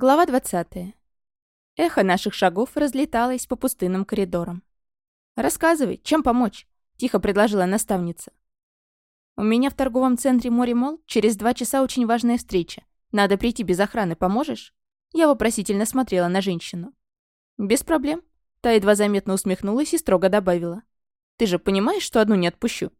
Глава 20. Эхо наших шагов разлеталось по пустынным коридорам. «Рассказывай, чем помочь?» — тихо предложила наставница. «У меня в торговом центре Море Мол через два часа очень важная встреча. Надо прийти без охраны, поможешь?» Я вопросительно смотрела на женщину. «Без проблем». Та едва заметно усмехнулась и строго добавила. «Ты же понимаешь, что одну не отпущу?»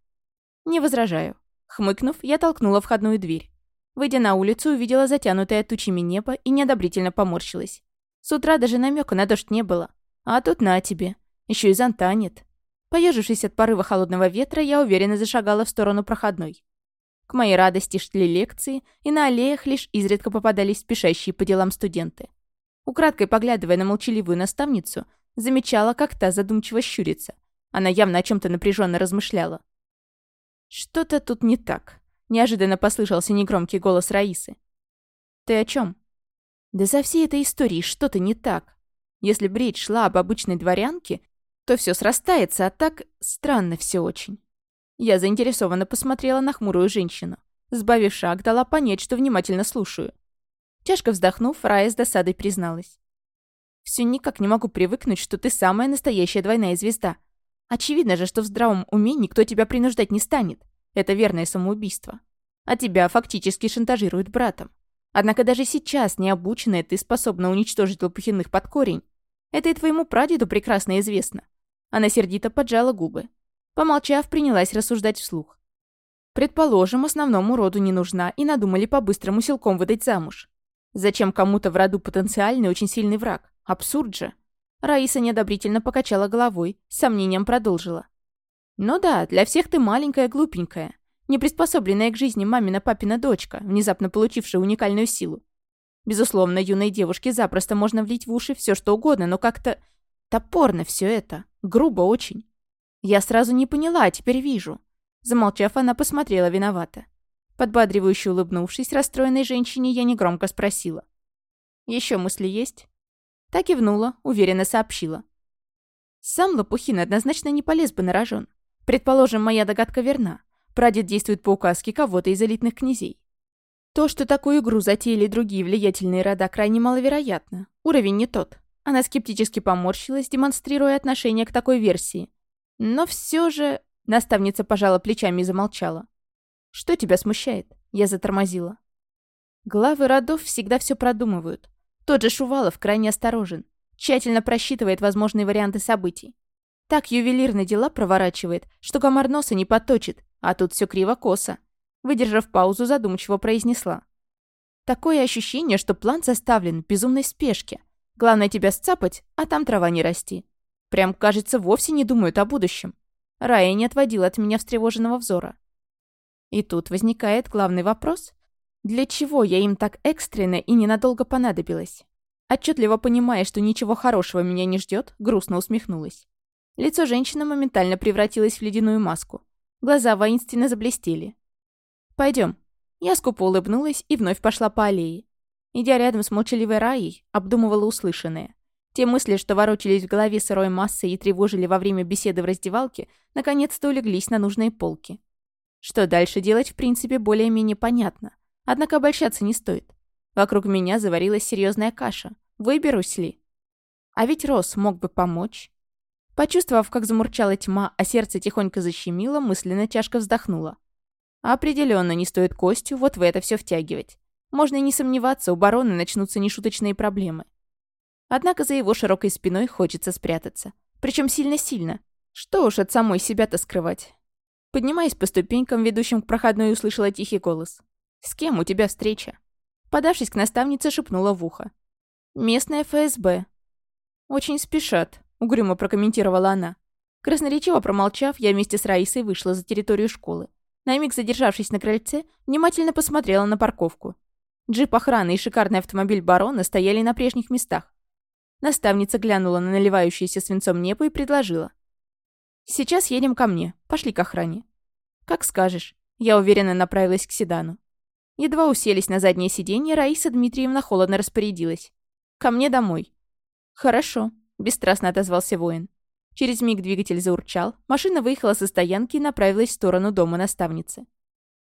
«Не возражаю». Хмыкнув, я толкнула входную дверь. Выйдя на улицу, увидела затянутое тучами небо и неодобрительно поморщилась. С утра даже намека на дождь не было. А тут на тебе. Еще и зонта нет. Поежившись от порыва холодного ветра, я уверенно зашагала в сторону проходной. К моей радости шли лекции, и на аллеях лишь изредка попадались спешащие по делам студенты. Украдкой поглядывая на молчаливую наставницу, замечала, как та задумчиво щурится. Она явно о чем то напряженно размышляла. Что-то тут не так. Неожиданно послышался негромкий голос Раисы. «Ты о чем? «Да за всей этой историей что-то не так. Если бы речь шла об обычной дворянке, то все срастается, а так странно все очень». Я заинтересованно посмотрела на хмурую женщину. Сбавив шаг, дала понять, что внимательно слушаю. Тяжко вздохнув, Рая с досадой призналась. «Все никак не могу привыкнуть, что ты самая настоящая двойная звезда. Очевидно же, что в здравом уме никто тебя принуждать не станет. Это верное самоубийство. А тебя фактически шантажируют братом. Однако даже сейчас, необученная, ты способна уничтожить Лопухиных под корень. Это и твоему прадеду прекрасно известно. Она сердито поджала губы. Помолчав, принялась рассуждать вслух. Предположим, основному роду не нужна и надумали по-быстрому силком выдать замуж. Зачем кому-то в роду потенциальный очень сильный враг? Абсурд же. Раиса неодобрительно покачала головой, с сомнением продолжила. Ну да, для всех ты маленькая, глупенькая, не приспособленная к жизни мамина-папина дочка, внезапно получившая уникальную силу. Безусловно, юной девушке запросто можно влить в уши все что угодно, но как-то топорно все это, грубо очень. Я сразу не поняла, а теперь вижу. Замолчав, она посмотрела виновато. Подбадривающе улыбнувшись расстроенной женщине, я негромко спросила. «Еще мысли есть?» Так кивнула, уверенно сообщила. Сам Лопухин однозначно не полез бы на рожон. Предположим, моя догадка верна. Прадед действует по указке кого-то из элитных князей. То, что такую игру затеяли другие влиятельные рода, крайне маловероятно. Уровень не тот. Она скептически поморщилась, демонстрируя отношение к такой версии. Но все же... Наставница пожала плечами и замолчала. «Что тебя смущает?» Я затормозила. Главы родов всегда все продумывают. Тот же Шувалов крайне осторожен. Тщательно просчитывает возможные варианты событий. Так ювелирно дела проворачивает, что комар носа не поточит, а тут все криво-косо. Выдержав паузу, задумчиво произнесла. Такое ощущение, что план составлен в безумной спешке. Главное тебя сцапать, а там трава не расти. Прям, кажется, вовсе не думают о будущем. Рая не отводила от меня встревоженного взора. И тут возникает главный вопрос. Для чего я им так экстренно и ненадолго понадобилась? Отчетливо понимая, что ничего хорошего меня не ждет, грустно усмехнулась. Лицо женщины моментально превратилось в ледяную маску. Глаза воинственно заблестели. Пойдем. Я скупо улыбнулась и вновь пошла по аллее. Идя рядом с молчаливой Раей, обдумывала услышанное. Те мысли, что ворочались в голове сырой массой и тревожили во время беседы в раздевалке, наконец-то улеглись на нужные полки. Что дальше делать, в принципе, более-менее понятно. Однако обольщаться не стоит. Вокруг меня заварилась серьезная каша. Выберусь ли? А ведь Рос мог бы помочь. Почувствовав, как замурчала тьма, а сердце тихонько защемило, мысленно тяжко вздохнула. Определенно не стоит Костю вот в это все втягивать. Можно и не сомневаться, у барона начнутся нешуточные проблемы. Однако за его широкой спиной хочется спрятаться. Причем сильно-сильно. Что уж от самой себя-то скрывать. Поднимаясь по ступенькам, ведущим к проходной, услышала тихий голос. «С кем у тебя встреча?» Подавшись к наставнице, шепнула в ухо. «Местная ФСБ». «Очень спешат», угрюмо прокомментировала она. Красноречиво промолчав, я вместе с Раисой вышла за территорию школы. На миг задержавшись на крыльце, внимательно посмотрела на парковку. Джип охраны и шикарный автомобиль барона стояли на прежних местах. Наставница глянула на наливающееся свинцом небо и предложила. «Сейчас едем ко мне. Пошли к охране». «Как скажешь». Я уверенно направилась к седану. Едва уселись на заднее сиденье, Раиса Дмитриевна холодно распорядилась. «Ко мне домой». «Хорошо», Бесстрастно отозвался воин. Через миг двигатель заурчал, машина выехала со стоянки и направилась в сторону дома наставницы.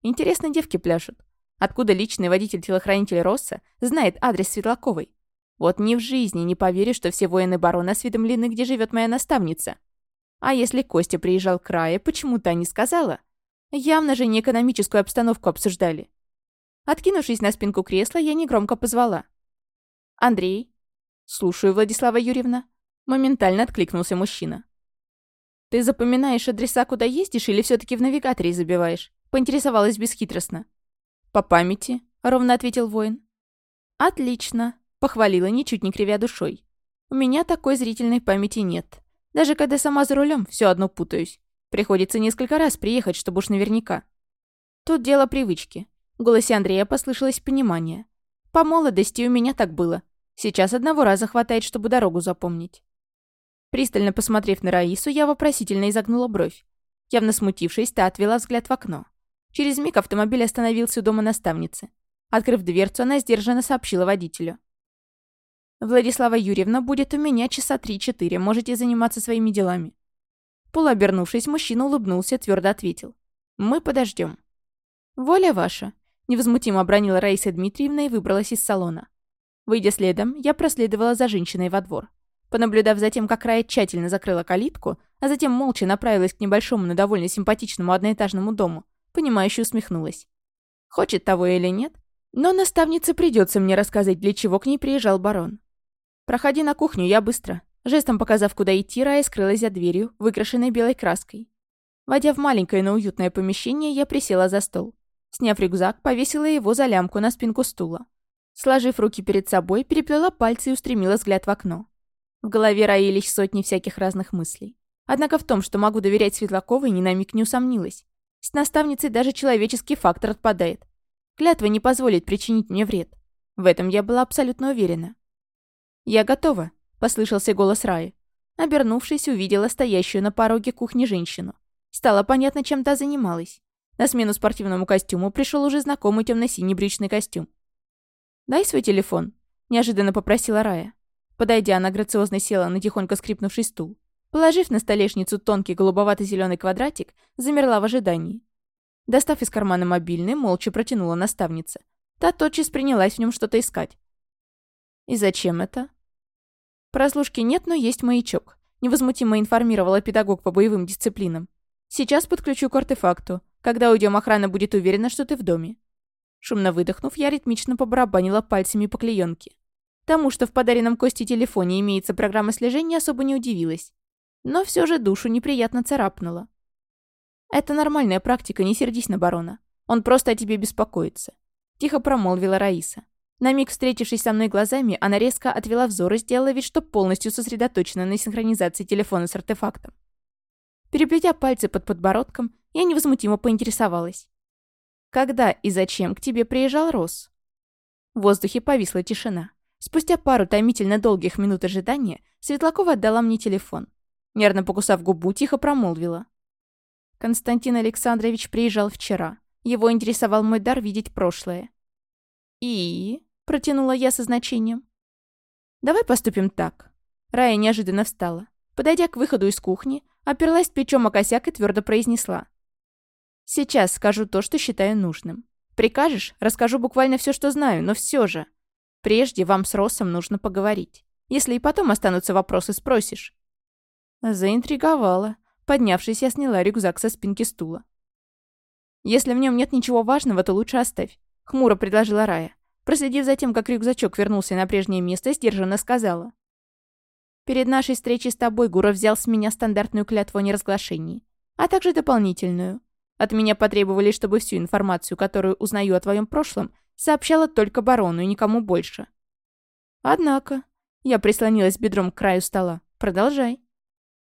Интересно, девки пляшут. Откуда личный водитель-телохранитель Росса знает адрес Светлаковой? Вот ни в жизни не поверю, что все воины барона осведомлены, где живет моя наставница. А если Костя приезжал к Рае, почему-то не сказала? Явно же не экономическую обстановку обсуждали. Откинувшись на спинку кресла, я негромко позвала. «Андрей?» «Слушаю, Владислава Юрьевна». Моментально откликнулся мужчина. «Ты запоминаешь адреса, куда ездишь, или все таки в навигаторе забиваешь?» Поинтересовалась бесхитростно. «По памяти», — ровно ответил воин. «Отлично», — похвалила, ничуть не кривя душой. «У меня такой зрительной памяти нет. Даже когда сама за рулем, все одно путаюсь. Приходится несколько раз приехать, чтобы уж наверняка. Тут дело привычки. В голосе Андрея послышалось понимание. По молодости у меня так было. Сейчас одного раза хватает, чтобы дорогу запомнить. Пристально посмотрев на Раису, я вопросительно изогнула бровь. Явно смутившись, та отвела взгляд в окно. Через миг автомобиль остановился у дома наставницы. Открыв дверцу, она сдержанно сообщила водителю. «Владислава Юрьевна будет у меня часа три-четыре. Можете заниматься своими делами». Полуобернувшись, мужчина улыбнулся, твердо ответил. «Мы подождем». «Воля ваша», — невозмутимо обронила Раиса Дмитриевна и выбралась из салона. Выйдя следом, я проследовала за женщиной во двор. Понаблюдав за тем, как Рая тщательно закрыла калитку, а затем молча направилась к небольшому, но довольно симпатичному одноэтажному дому, понимающе усмехнулась. Хочет того или нет, но наставнице придется мне рассказать, для чего к ней приезжал барон. «Проходи на кухню, я быстро». Жестом показав, куда идти, Рая скрылась за дверью, выкрашенной белой краской. Войдя в маленькое, но уютное помещение, я присела за стол. Сняв рюкзак, повесила его за лямку на спинку стула. Сложив руки перед собой, переплела пальцы и устремила взгляд в окно. В голове роились сотни всяких разных мыслей. Однако в том, что могу доверять Светлаковой, ни на миг не усомнилась. С наставницей даже человеческий фактор отпадает. Клятва не позволит причинить мне вред. В этом я была абсолютно уверена. «Я готова», — послышался голос Раи. Обернувшись, увидела стоящую на пороге кухни женщину. Стало понятно, чем та занималась. На смену спортивному костюму пришел уже знакомый темно-синий брючный костюм. «Дай свой телефон», — неожиданно попросила Рая. Подойдя, она грациозно села на тихонько скрипнувший стул. Положив на столешницу тонкий голубовато зеленый квадратик, замерла в ожидании. Достав из кармана мобильный, молча протянула наставница. Та тотчас принялась в нем что-то искать. «И зачем это?» «Прослушки нет, но есть маячок», — невозмутимо информировала педагог по боевым дисциплинам. «Сейчас подключу к артефакту. Когда уйдем, охрана будет уверена, что ты в доме». Шумно выдохнув, я ритмично побарабанила пальцами по клеенке. Тому, что в подаренном Косте телефоне имеется программа слежения, особо не удивилась. Но все же душу неприятно царапнула. «Это нормальная практика, не сердись на барона. Он просто о тебе беспокоится», — тихо промолвила Раиса. На миг встретившись со мной глазами, она резко отвела взор и сделала вид, что полностью сосредоточена на синхронизации телефона с артефактом. Переплетя пальцы под подбородком, я невозмутимо поинтересовалась. «Когда и зачем к тебе приезжал Рос?» В воздухе повисла тишина. Спустя пару томительно долгих минут ожидания Светлакова отдала мне телефон. Нервно покусав губу, тихо промолвила. Константин Александрович приезжал вчера. Его интересовал мой дар видеть прошлое. «И?» Протянула я со значением. «Давай поступим так». Рая неожиданно встала. Подойдя к выходу из кухни, оперлась плечом о косяк и твердо произнесла. «Сейчас скажу то, что считаю нужным. Прикажешь, расскажу буквально все, что знаю, но все же. Прежде вам с Россом нужно поговорить. Если и потом останутся вопросы, спросишь». Заинтриговала. Поднявшись, я сняла рюкзак со спинки стула. «Если в нем нет ничего важного, то лучше оставь», — хмуро предложила Рая. Проследив за тем, как рюкзачок вернулся на прежнее место, сдержанно сказала. «Перед нашей встречей с тобой Гуров взял с меня стандартную клятву о неразглашении, а также дополнительную. От меня потребовали, чтобы всю информацию, которую узнаю о твоем прошлом, сообщала только барону и никому больше». «Однако...» Я прислонилась бедром к краю стола. «Продолжай».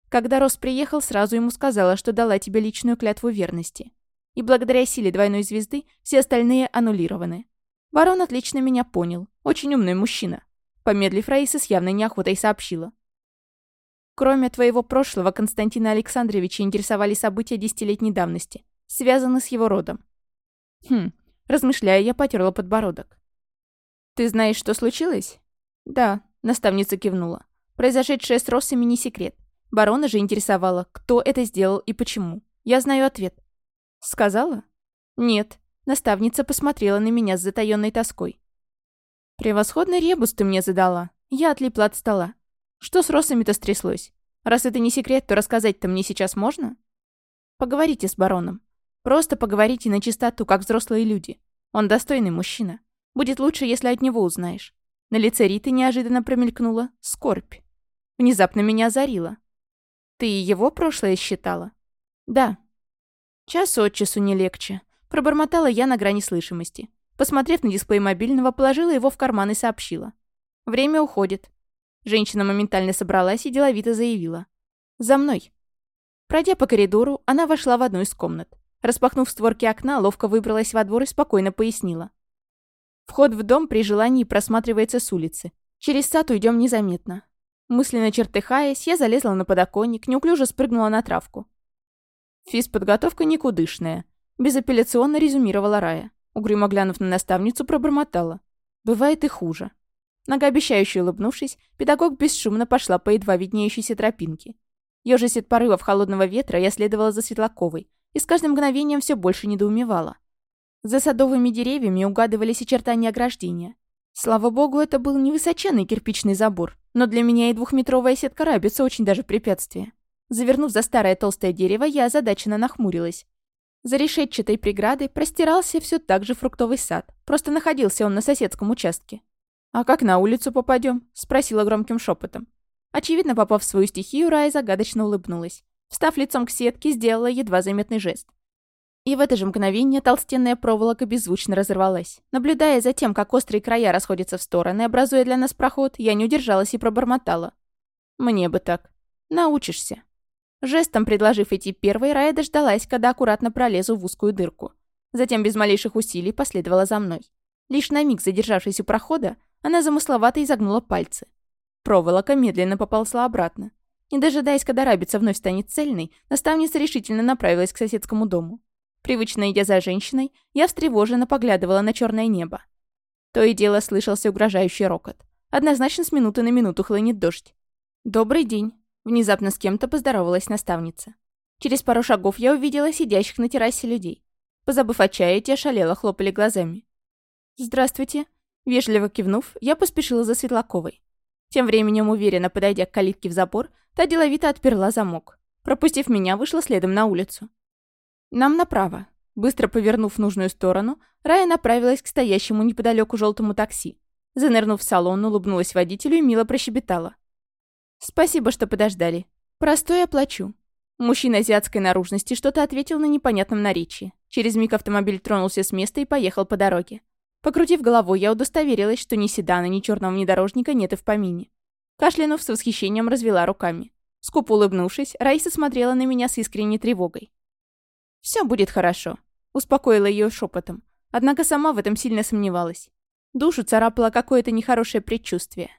Когда Рос приехал, сразу ему сказала, что дала тебе личную клятву верности. И благодаря силе двойной звезды все остальные аннулированы. Барон отлично меня понял. Очень умный мужчина. Помедлив, Раиса с явной неохотой сообщила. Кроме твоего прошлого, Константина Александровича интересовали события десятилетней давности, связанные с его родом. Хм, размышляя, я потерла подбородок. «Ты знаешь, что случилось?» «Да», — наставница кивнула. «Произошедшее с Россами не секрет. Барона же интересовало, кто это сделал и почему. Я знаю ответ». «Сказала?» «Нет. Наставница посмотрела на меня с затаённой тоской. «Превосходный ребус ты мне задала», Я отлипла от стола. Что с Россами-то стряслось? Раз это не секрет, то рассказать-то мне сейчас можно? Поговорите с бароном. Просто поговорите на чистоту, как взрослые люди. Он достойный мужчина. Будет лучше, если от него узнаешь. На лице Риты неожиданно промелькнула скорбь. Внезапно меня озарило. Ты его прошлое считала? Да. Час от часу не легче. Пробормотала я на грани слышимости. Посмотрев на дисплей мобильного, положила его в карман и сообщила. Время уходит. Женщина моментально собралась и деловито заявила. «За мной». Пройдя по коридору, она вошла в одну из комнат. Распахнув створки окна, ловко выбралась во двор и спокойно пояснила. Вход в дом при желании просматривается с улицы. Через сад уйдем незаметно. Мысленно чертыхаясь, я залезла на подоконник, неуклюже спрыгнула на травку. Физподготовка никудышная. Безапелляционно резюмировала Рая. Угрюмо глянув на наставницу, пробормотала. Бывает и хуже. Многообещающе улыбнувшись, педагог бесшумно пошла по едва виднеющейся тропинке. Ёжись от порывов холодного ветра, я следовала за Светлаковой и с каждым мгновением все больше недоумевала. За садовыми деревьями угадывались очертания ограждения. Слава богу, это был не высоченный кирпичный забор, но для меня и двухметровая сетка рабица очень даже препятствие. Завернув за старое толстое дерево, я озадаченно нахмурилась. За решетчатой преградой простирался все так же фруктовый сад, просто находился он на соседском участке. «А как на улицу попадем? спросила громким шепотом. Очевидно, попав в свою стихию, Рая загадочно улыбнулась. Встав лицом к сетке, сделала едва заметный жест. И в это же мгновение толстенная проволока беззвучно разорвалась. Наблюдая за тем, как острые края расходятся в стороны, образуя для нас проход, я не удержалась и пробормотала. «Мне бы так. Научишься». Жестом предложив идти первой, Рая дождалась, когда аккуратно пролезу в узкую дырку. Затем без малейших усилий последовала за мной. Лишь на миг задержавшись у прохода, она замысловато изогнула пальцы. Проволока медленно поползла обратно. Не дожидаясь, когда рабица вновь станет цельной, наставница решительно направилась к соседскому дому. Привычно идя за женщиной, я встревоженно поглядывала на черное небо. То и дело слышался угрожающий рокот. Однозначно с минуты на минуту хлынет дождь. «Добрый день», — внезапно с кем-то поздоровалась наставница. Через пару шагов я увидела сидящих на террасе людей. Позабыв о чае, те шалело хлопали глазами. «Здравствуйте», Вежливо кивнув, я поспешила за Светлаковой. Тем временем, уверенно подойдя к калитке в забор, та деловито отперла замок. Пропустив меня, вышла следом на улицу. «Нам направо». Быстро повернув в нужную сторону, Рая направилась к стоящему неподалеку желтому такси. Занырнув в салон, улыбнулась водителю и мило прощебетала. «Спасибо, что подождали. Простой оплачу». Мужчина азиатской наружности что-то ответил на непонятном наречии. Через миг автомобиль тронулся с места и поехал по дороге. Покрутив головой, я удостоверилась, что ни седана, ни черного внедорожника нет и в помине. Кашлянув с восхищением развела руками. Скупо улыбнувшись, Раиса смотрела на меня с искренней тревогой. «Все будет хорошо», — успокоила ее шепотом. Однако сама в этом сильно сомневалась. Душу царапало какое-то нехорошее предчувствие.